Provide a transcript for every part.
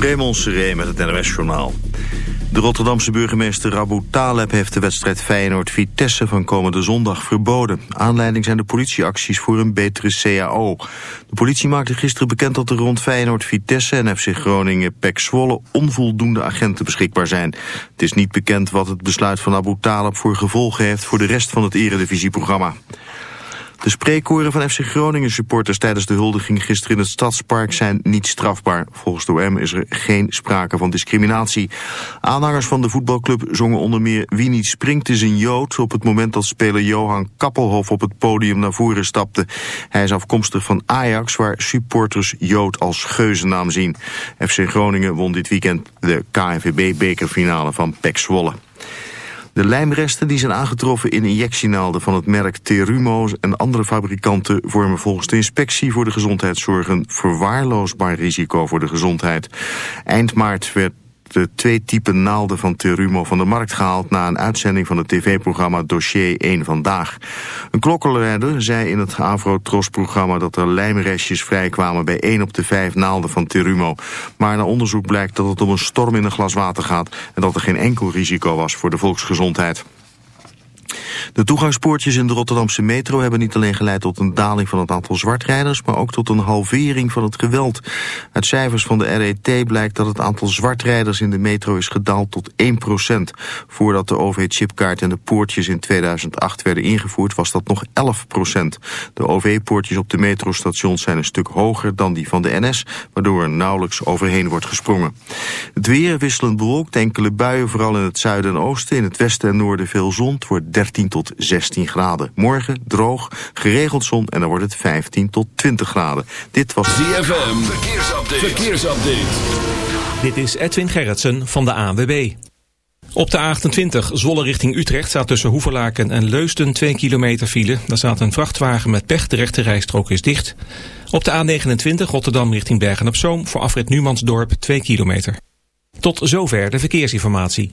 Raymond Seré met het NOS-journaal. De Rotterdamse burgemeester Rabu Taleb heeft de wedstrijd Feyenoord-Vitesse van komende zondag verboden. Aanleiding zijn de politieacties voor een betere CAO. De politie maakte gisteren bekend dat er rond Feyenoord-Vitesse en FC Groningen-Pek Zwolle onvoldoende agenten beschikbaar zijn. Het is niet bekend wat het besluit van Abu Taleb voor gevolgen heeft voor de rest van het eredivisieprogramma. De spreekkoren van FC Groningen supporters tijdens de huldiging gisteren in het Stadspark zijn niet strafbaar. Volgens de OM is er geen sprake van discriminatie. Aanhangers van de voetbalclub zongen onder meer Wie niet springt is een Jood op het moment dat speler Johan Kappelhof op het podium naar voren stapte. Hij is afkomstig van Ajax waar supporters Jood als geuzennaam zien. FC Groningen won dit weekend de KNVB-bekerfinale van PEC Zwolle. De lijmresten die zijn aangetroffen in injectienaalden van het merk Terumo en andere fabrikanten vormen volgens de inspectie voor de gezondheidszorg een verwaarloosbaar risico voor de gezondheid. Eind maart werd de twee typen naalden van Terumo van de markt gehaald... na een uitzending van het tv-programma Dossier 1 Vandaag. Een klokkenluider zei in het Avro-Tros-programma... dat er lijmrestjes vrijkwamen bij 1 op de 5 naalden van Terumo. Maar na onderzoek blijkt dat het om een storm in een glas water gaat... en dat er geen enkel risico was voor de volksgezondheid. De toegangspoortjes in de Rotterdamse metro hebben niet alleen geleid tot een daling van het aantal zwartrijders, maar ook tot een halvering van het geweld. Uit cijfers van de RET blijkt dat het aantal zwartrijders in de metro is gedaald tot 1%. Voordat de OV-chipkaart en de poortjes in 2008 werden ingevoerd was dat nog 11%. De OV-poortjes op de metrostations zijn een stuk hoger dan die van de NS, waardoor er nauwelijks overheen wordt gesprongen. Het weer wisselend bewolkt, enkele buien, vooral in het zuiden en oosten. In het westen en noorden veel zon. Het wordt 13 tot 16 graden. Morgen droog, geregeld zon en dan wordt het 15 tot 20 graden. Dit was ZFM. Verkeersupdate. Verkeersupdate. Dit is Edwin Gerritsen van de ANWB. Op de A28 Zwolle richting Utrecht staat tussen Hoeverlaken en Leusden 2 kilometer file. Daar staat een vrachtwagen met pech, de rechte rijstrook is dicht. Op de A29 Rotterdam richting Bergen-op-Zoom voor afrit Numansdorp 2 kilometer. Tot zover de verkeersinformatie.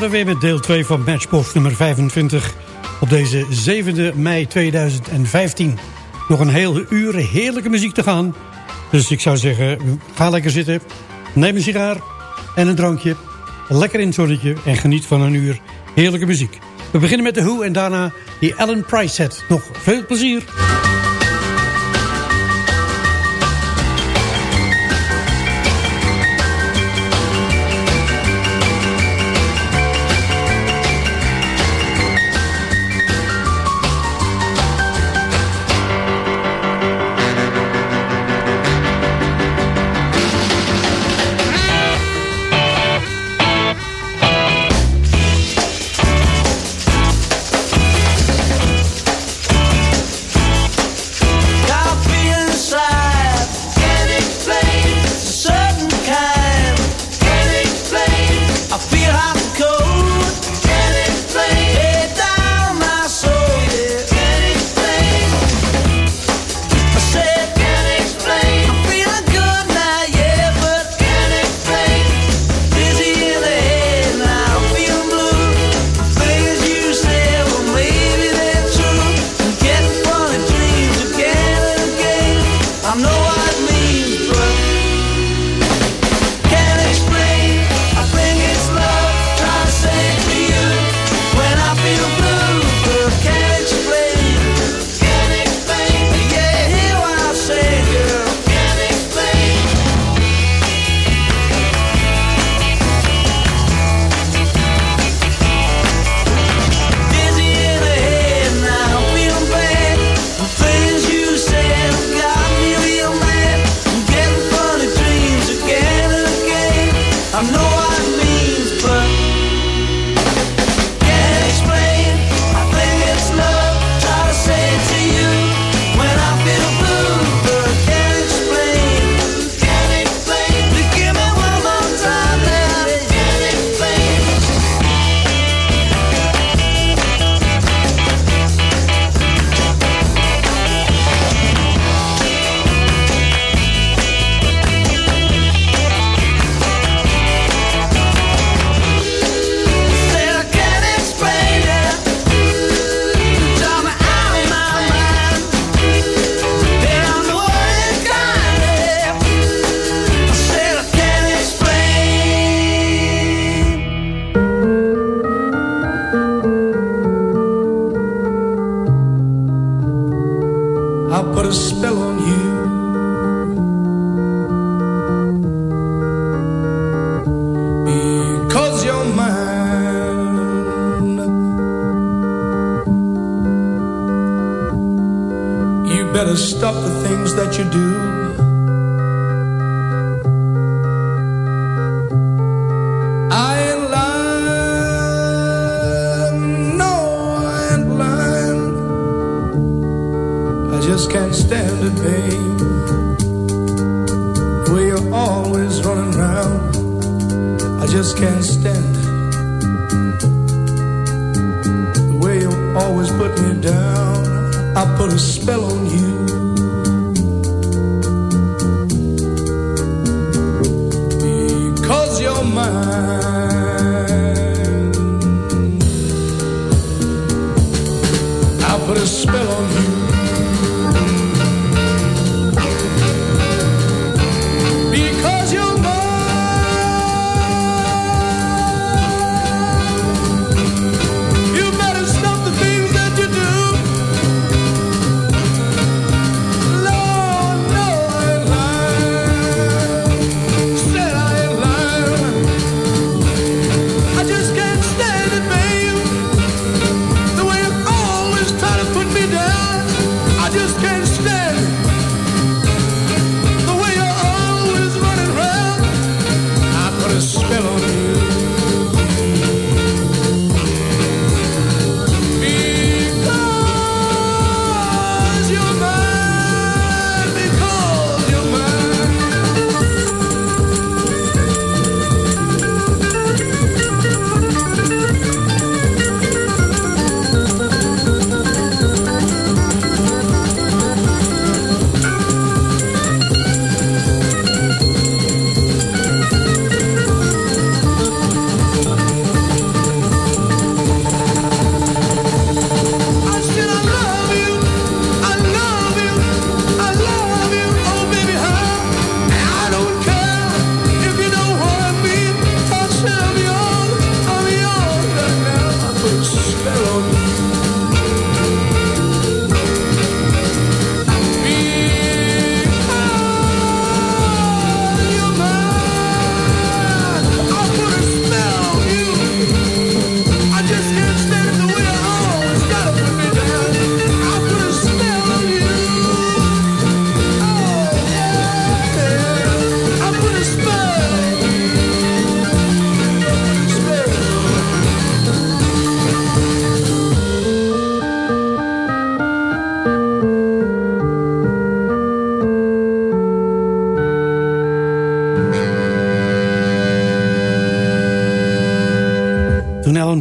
We er weer met deel 2 van Matchbox nummer 25 op deze 7 mei 2015. Nog een hele uur heerlijke muziek te gaan. Dus ik zou zeggen, ga lekker zitten, neem een sigaar en een drankje. Lekker in het zonnetje en geniet van een uur heerlijke muziek. We beginnen met de Who en daarna die Ellen Price set. Nog veel plezier. to stop the things that you do.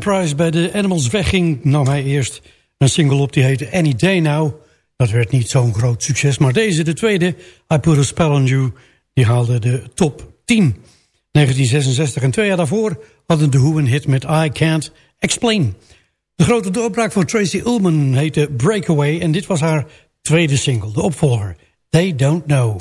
Price bij de Animals wegging... nam hij eerst een single op die heette Any Day Now. Dat werd niet zo'n groot succes. Maar deze, de tweede, I Put A Spell On You... die haalde de top 10. 1966 en twee jaar daarvoor hadden de Who een hit met I Can't Explain. De grote doorbraak van Tracy Ullman heette Breakaway... en dit was haar tweede single, de opvolger. They Don't Know.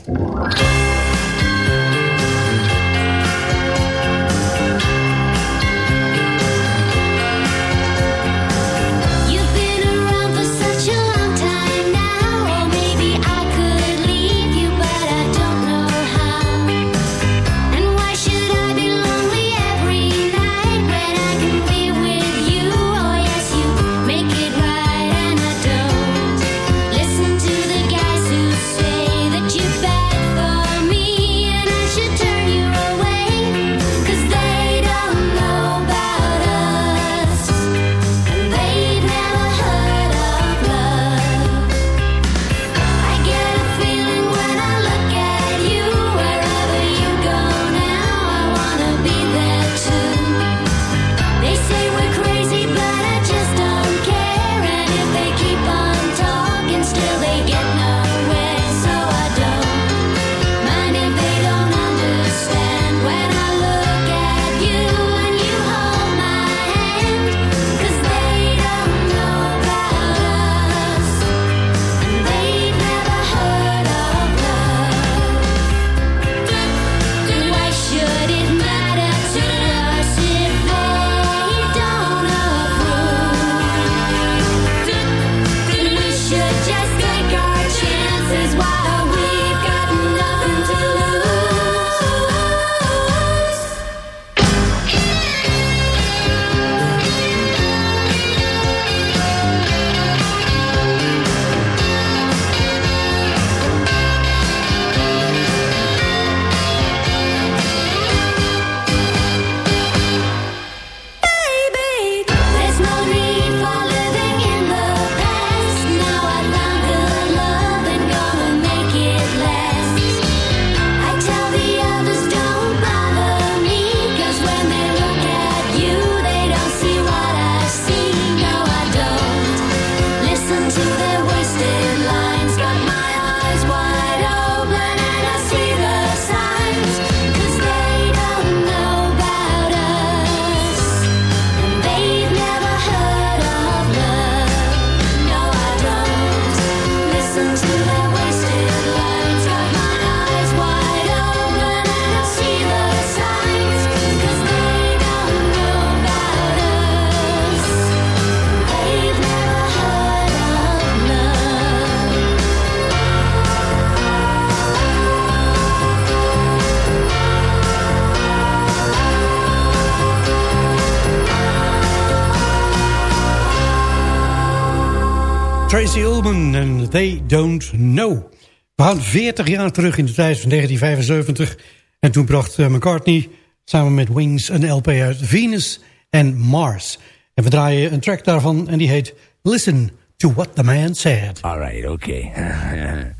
Tracy Ullman en They Don't Know. We gaan 40 jaar terug in de tijd van 1975. En toen bracht eh, McCartney samen met Wings een LP uit Venus en Mars. En we draaien een track daarvan en die heet Listen to What the Man Said. All right, okay.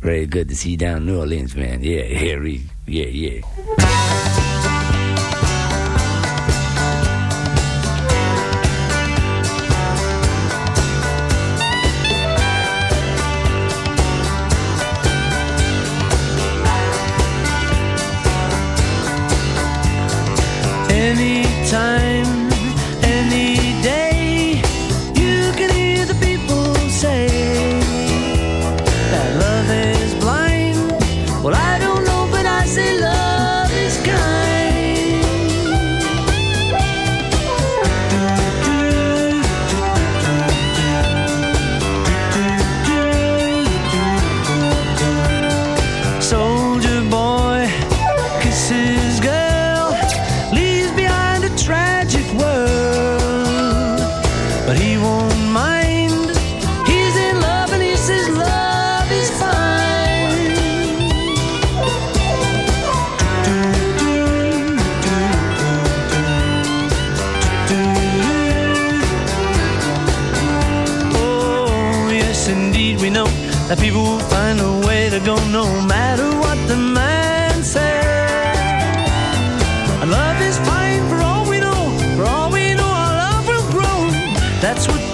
Very good to see you down in New Orleans, man. Yeah, yeah, yeah, yeah. But he won't mind. He's in love and he says love is fine. Oh, yes, indeed, we know that people will find a way to go no matter That's what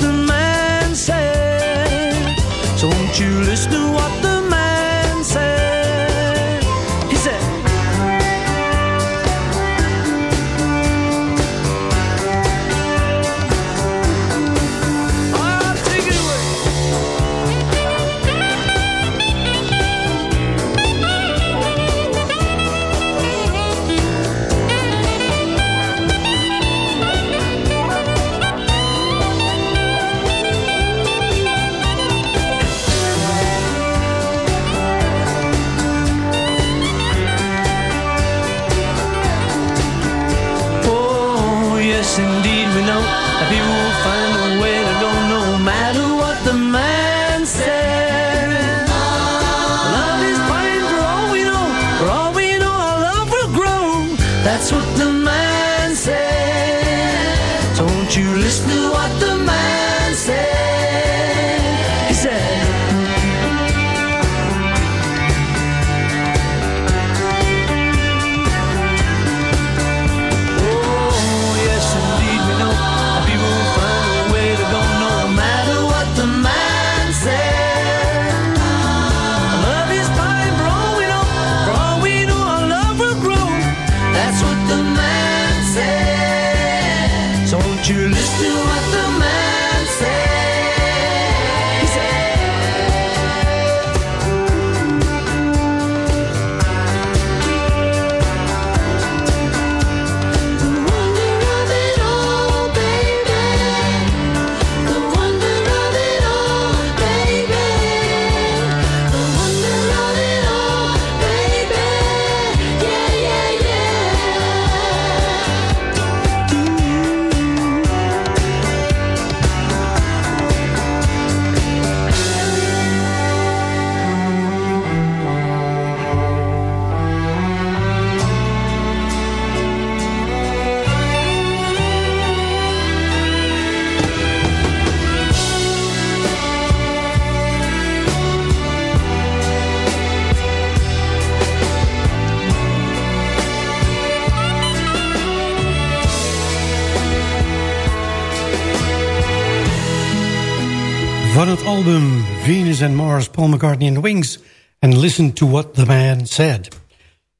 album Venus and Mars, Paul McCartney and the Wings... And Listen to What the Man Said.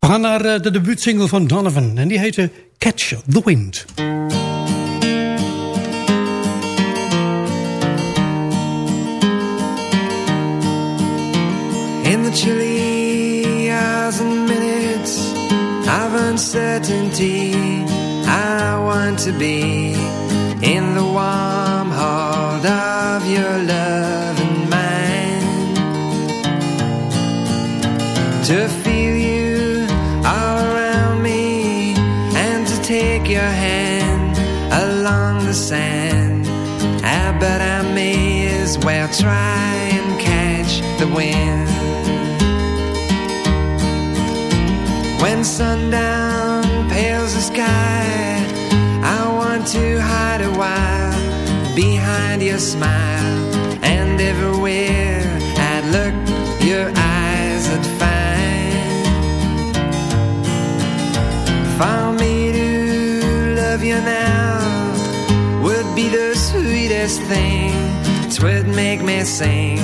We gaan naar eh, de debuutsingle van Donovan... en die heette Catch the Wind. In the chilly hours and minutes of uncertainty, I want to be in the warm of your love and mine. To feel you all around me And to take your hand along the sand. Ah, I bet I may as well try and catch the wind. When sundown pales the sky your smile And everywhere I'd look Your eyes would find. For me to love you now Would be the sweetest thing. Twould make me sing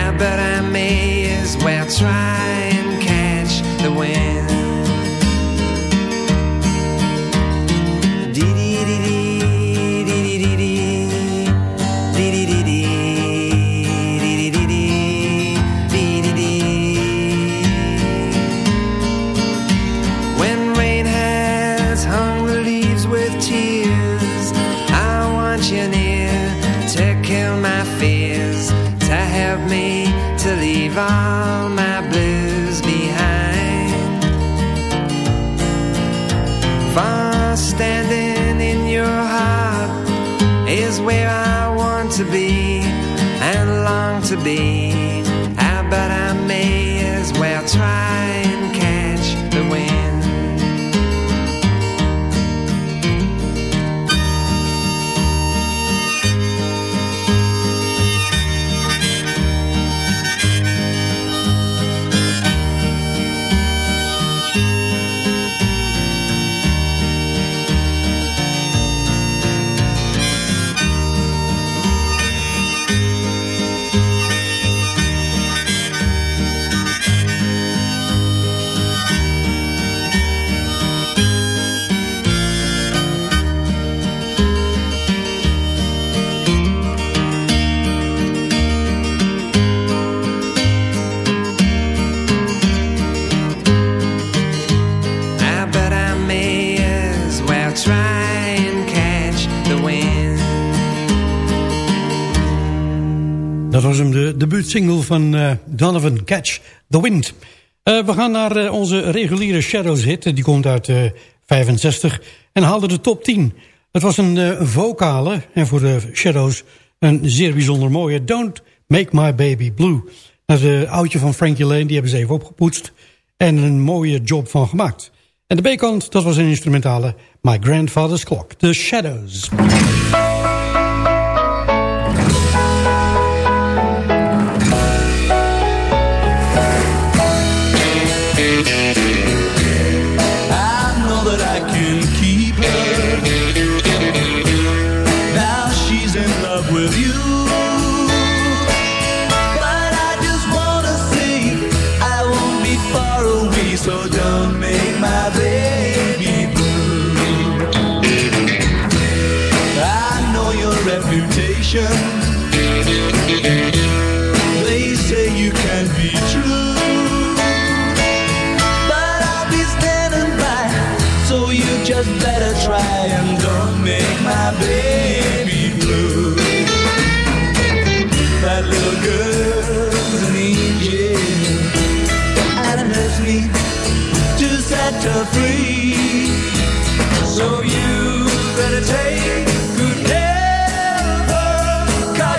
I bet I may as well try. single van eh, Donovan Catch, The Wind. Eh, we gaan naar eh, onze reguliere Shadows hit. Die komt uit 65 en haalde de top 10. Het was een vocale en voor de Shadows een zeer bijzonder mooie Don't Make My Baby Blue. Nou, dat is oudje van Frankie Lane, die hebben ze even opgepoetst en een mooie job van gemaakt. En de B-kant, dat was een instrumentale My Grandfather's Clock, The Shadows.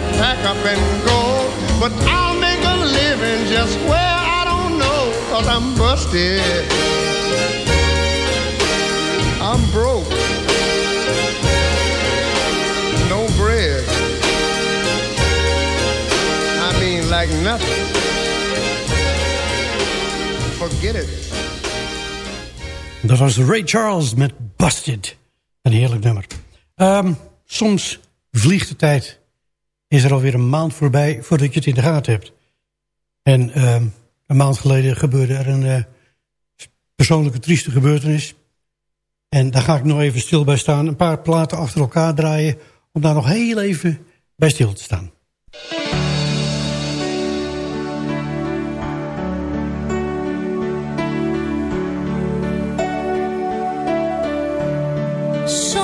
to pack up and go. But I'll make a living just where I don't know, cause I'm busted. I'm broke. No bread. I mean, like nothing. Forget it. Dat was Ray Charles met Busted. Een heerlijk nummer. Ehm, soms vliegt de tijd. Is er alweer een maand voorbij voordat je het in de gaten hebt. En ehm, een maand geleden gebeurde er een eh, persoonlijke trieste gebeurtenis. En daar ga ik nog even stil bij staan. Een paar platen achter elkaar draaien. Om daar nog heel even bij stil te staan. So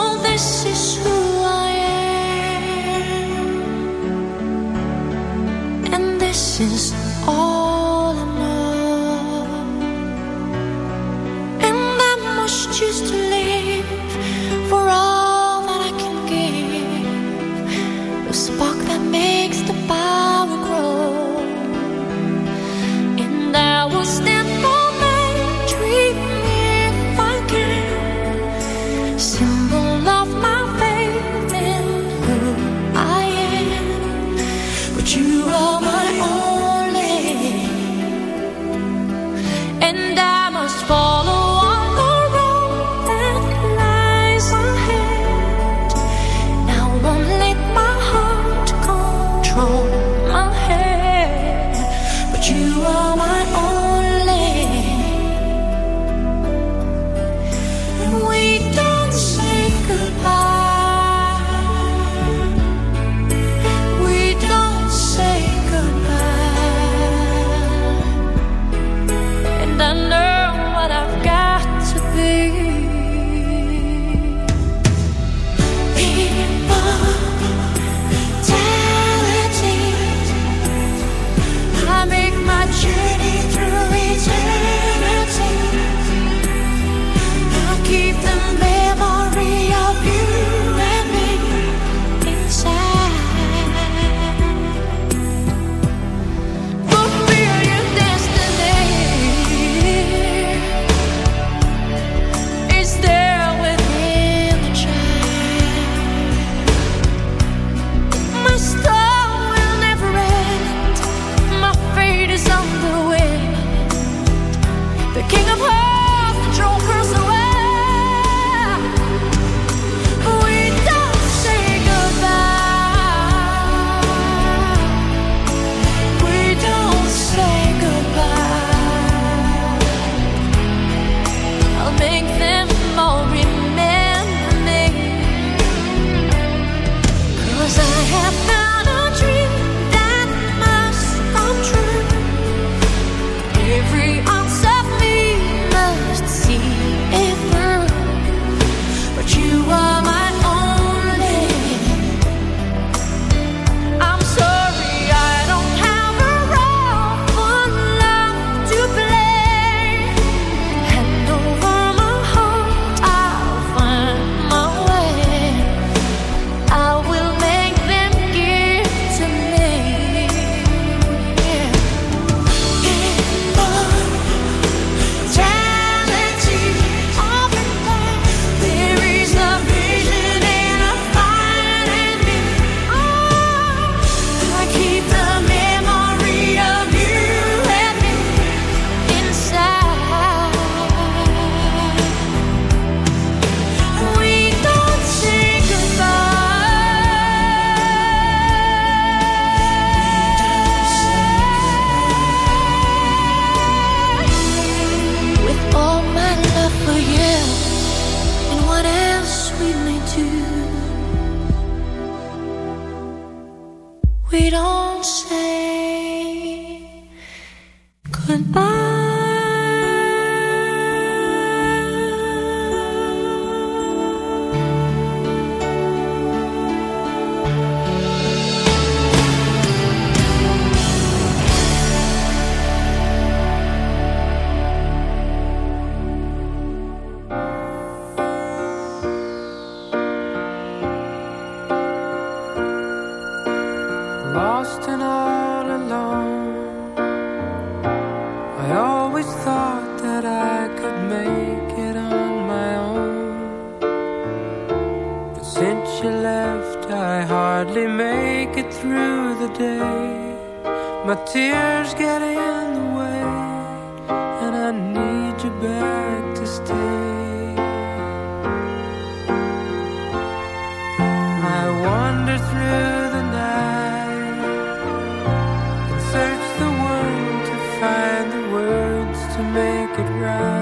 to make it right.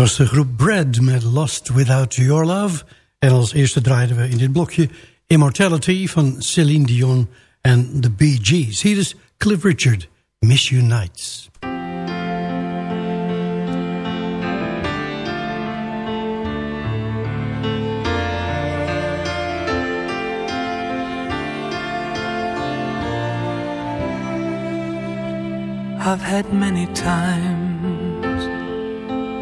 Was de groep Bread met Lost Without Your Love. En als eerste draaiden we in dit blokje Immortality van Celine Dion en de Bee Gees. Hier is Cliff Richard, Miss You Nights. I've had many times,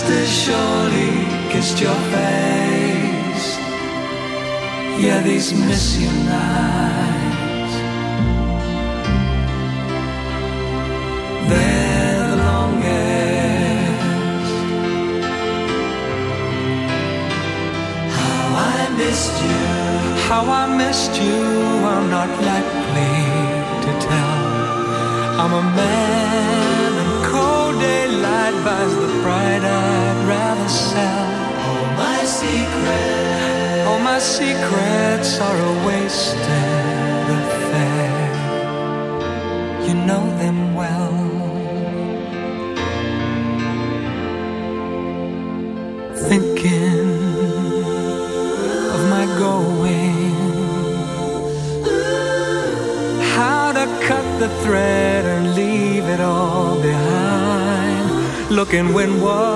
just as surely kissed your face. Yeah, these miss you nights. They're the longest. How I missed you. How I missed you. I'm not likely to tell. I'm a man, and cold daylight buys the brighter. secrets are a wasted affair. You know them well. Thinking of my going, how to cut the thread and leave it all behind. Looking when what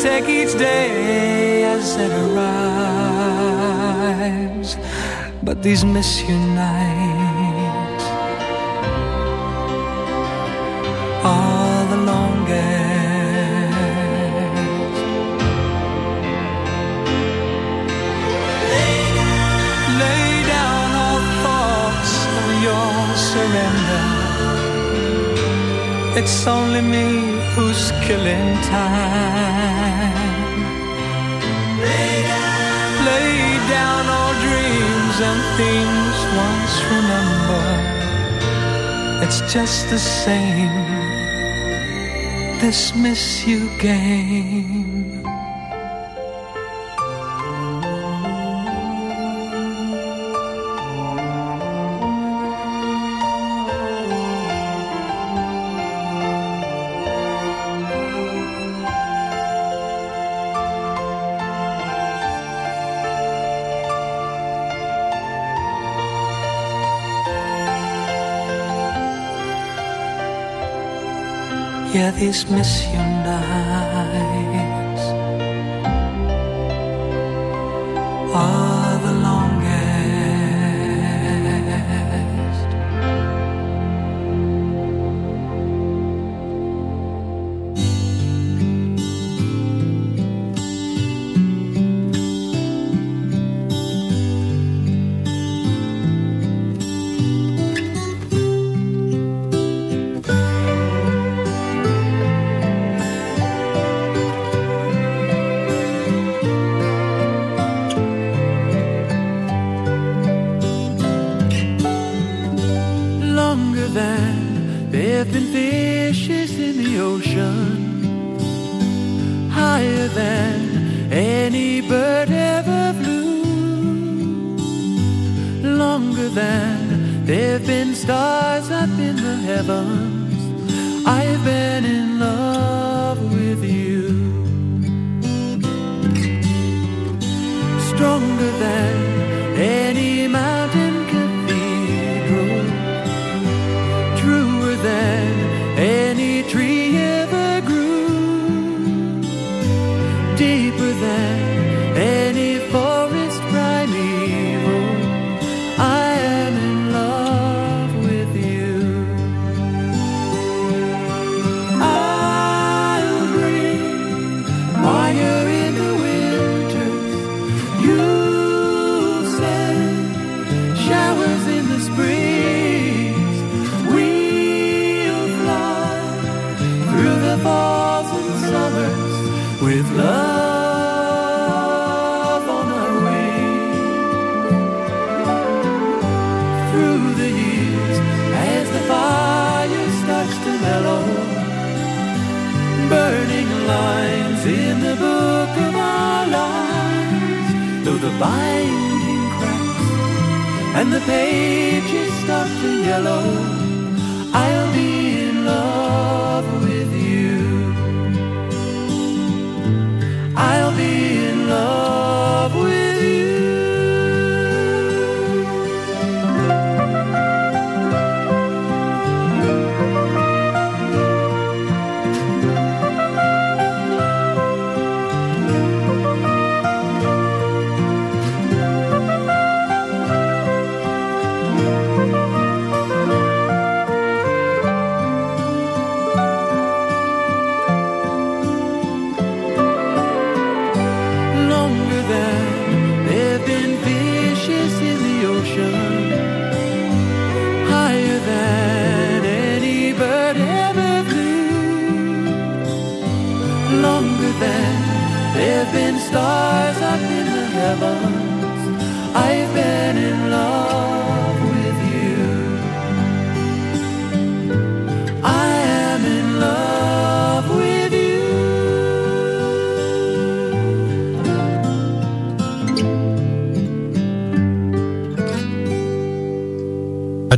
take each day as it arrives. But these miss you nights are the longest. Lay down, Lay down all thoughts of your surrender. It's only me who's killing time. things once remember, it's just the same. This miss you game. where these miss you night.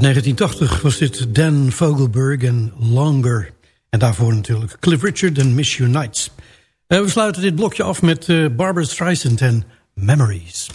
1980 was dit Dan Vogelberg en Longer. En daarvoor natuurlijk Cliff Richard en Miss You Nights. Eh, we sluiten dit blokje af met eh, Barbara Streisand en Memories.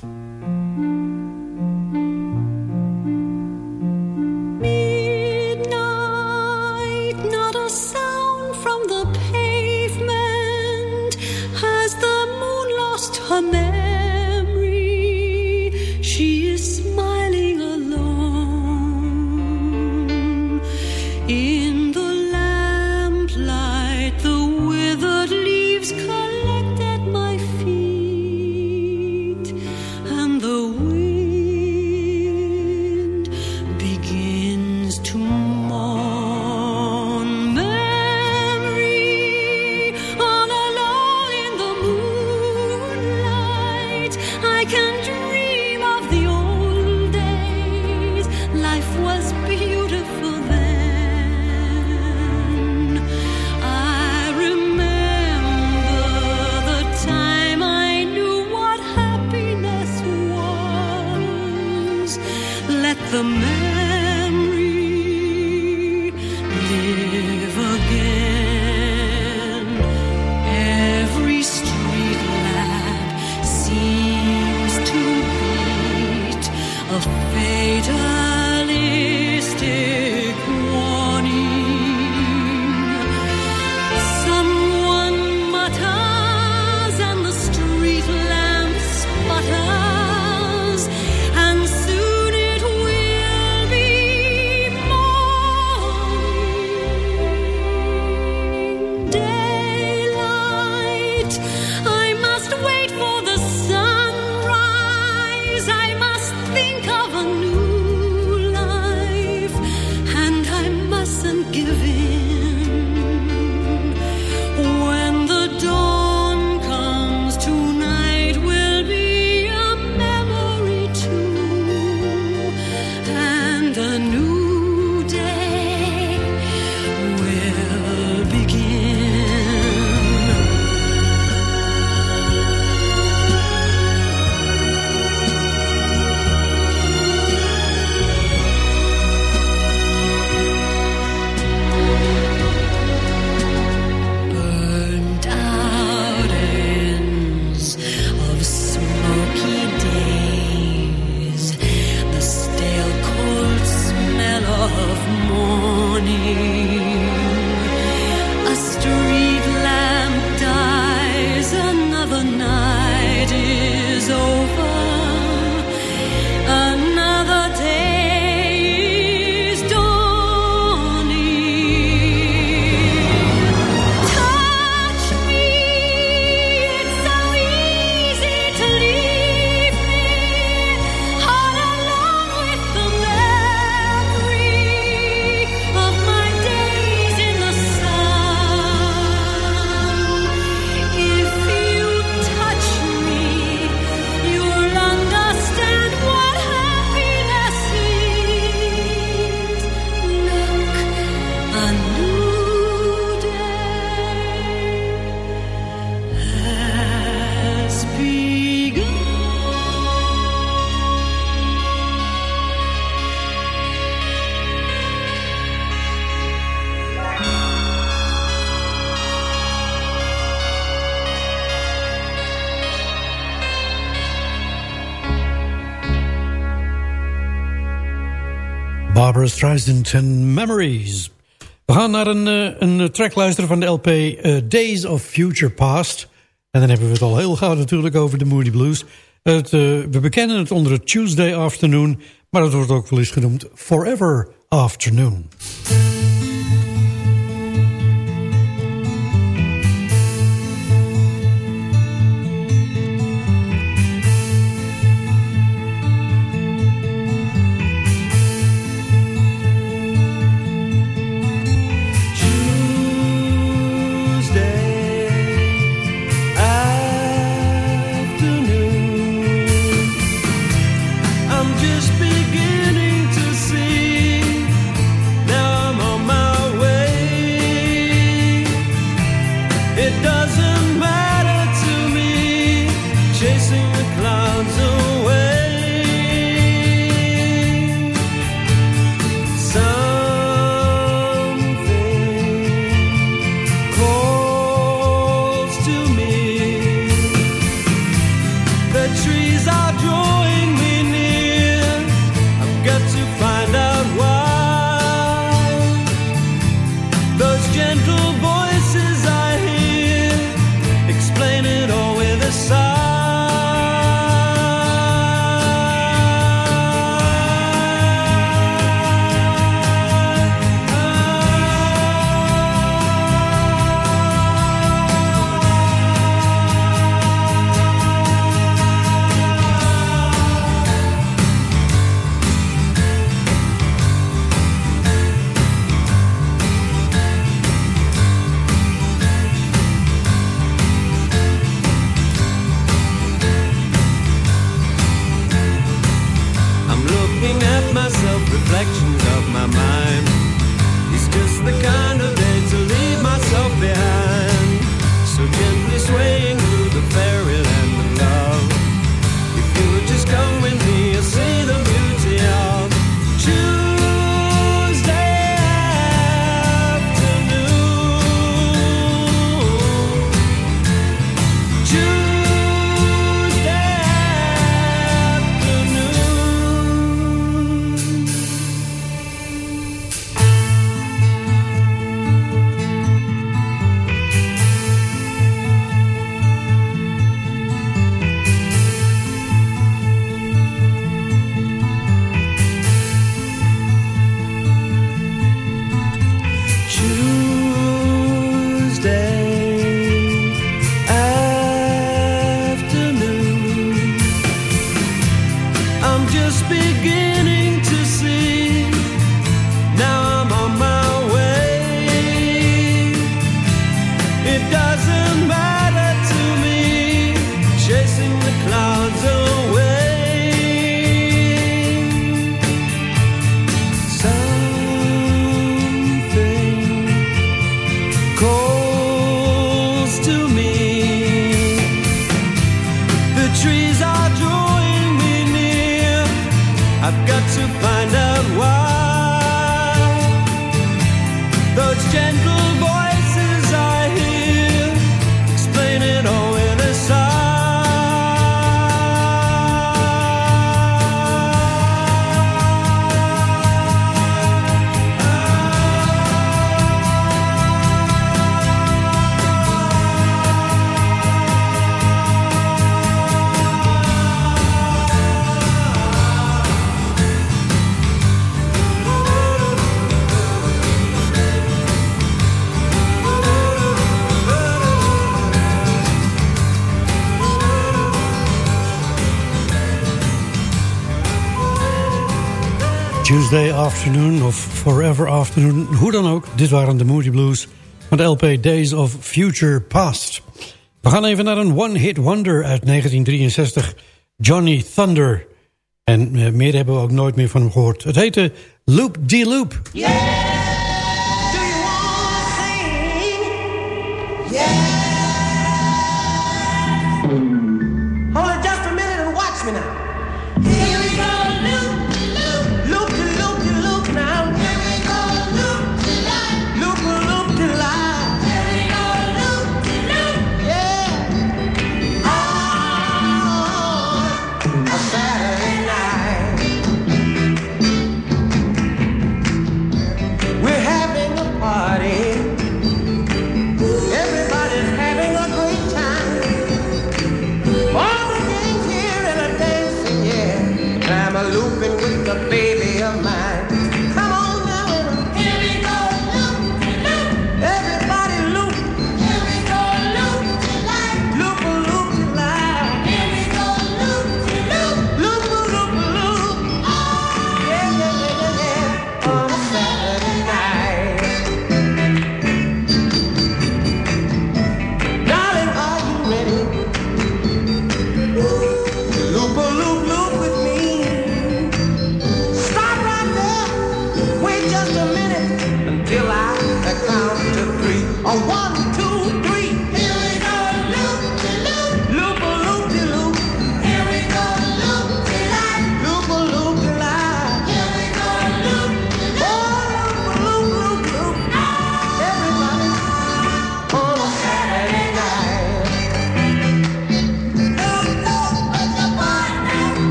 Barbara Streisand en Memories. We gaan naar een, eh, een track luisteren van de LP eh, Days of Future Past. En dan hebben we het al heel gauw natuurlijk over de Moody Blues. Het, eh, we bekennen het onder het Tuesday Afternoon... maar het wordt ook wel eens genoemd Forever Afternoon. gentle Afternoon of Forever Afternoon. Hoe dan ook, dit waren de Moody Blues van de LP Days of Future Past. We gaan even naar een one-hit wonder uit 1963, Johnny Thunder. En eh, meer hebben we ook nooit meer van hem gehoord. Het heette Loop D-Loop. Yeah!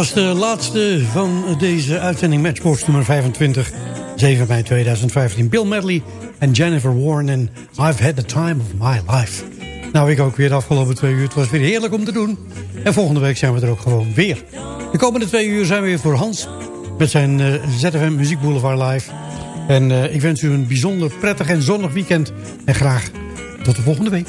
was de laatste van deze uitzending Matchbox nummer 25. 7 mei 2015. Bill Medley en Jennifer Warren en I've had the time of my life. Nou, ik ook weer de afgelopen twee uur. Het was weer heerlijk om te doen. En volgende week zijn we er ook gewoon weer. De komende twee uur zijn we weer voor Hans. Met zijn eh, ZFM Muziek Boulevard Live. En eh, ik wens u een bijzonder prettig en zonnig weekend. En graag tot de volgende week.